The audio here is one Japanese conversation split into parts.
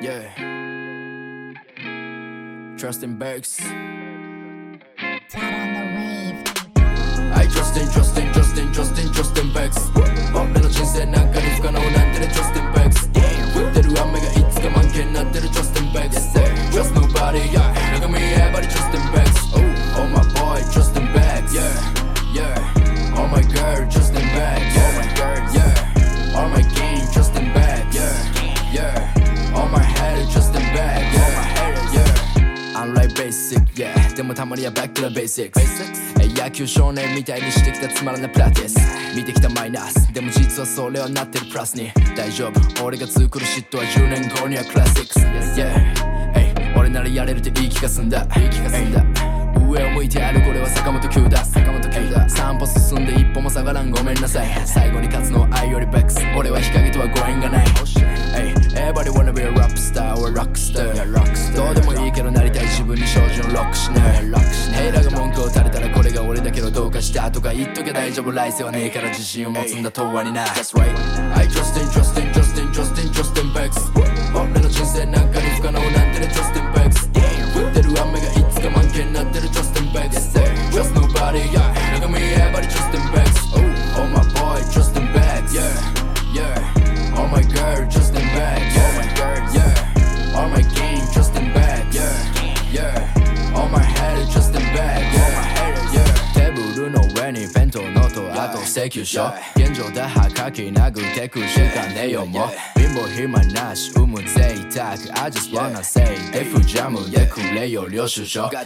Yeah. Trust in Bergs. I trust in trust. でもたまにはバックな basics え野球少年みたいにしてきたつまらないプラティス。見てきたマイナス。でも実はそれはなってるプラスに。大丈夫。俺が作るシットは10年後にはクラシックス。Yeah, hey 俺ならやれるっていい気がすんだ。いい気がすんだ。上を向いて歩これは坂本九だ坂本九だ散歩進んで一歩も下がらん。ごめんなさい。最後に勝つのは愛よりベックス。俺は日陰とはご縁がない。everybody wanna be a rap star or rock けどどうかしたとか言っとけ大丈夫。来世はねえから自信を持つんだ。永遠にな。ブルの上に弁当のとあと請求書。現状打破書き殴ってくしかねえよも。う貧乏暇なし生む贅沢 I just wanna say デフジャムでくれよ領収書汗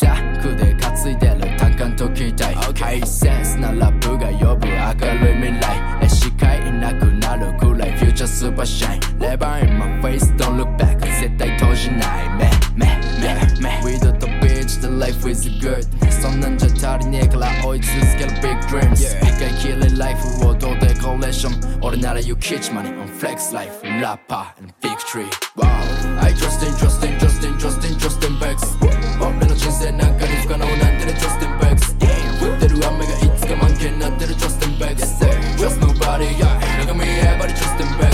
だくで担いでる単管と期待。ハイセンスなラップが呼ぶ明るい未来 og jeg elsker big dreams. Liker jeg killer life, og da det går liksom Ordinære you kids, man. On flex life, lappa, en big tree. Wow. I Justin, Justin, Justin, Justin, Justin Becks. Håper nå kjennes jeg nakker, du skal noen etter Justin Becks. Det du har meg, ikke skal man kjenne etter Justin Becks. Trust nobody, yeah. at me, everybody trust in bags.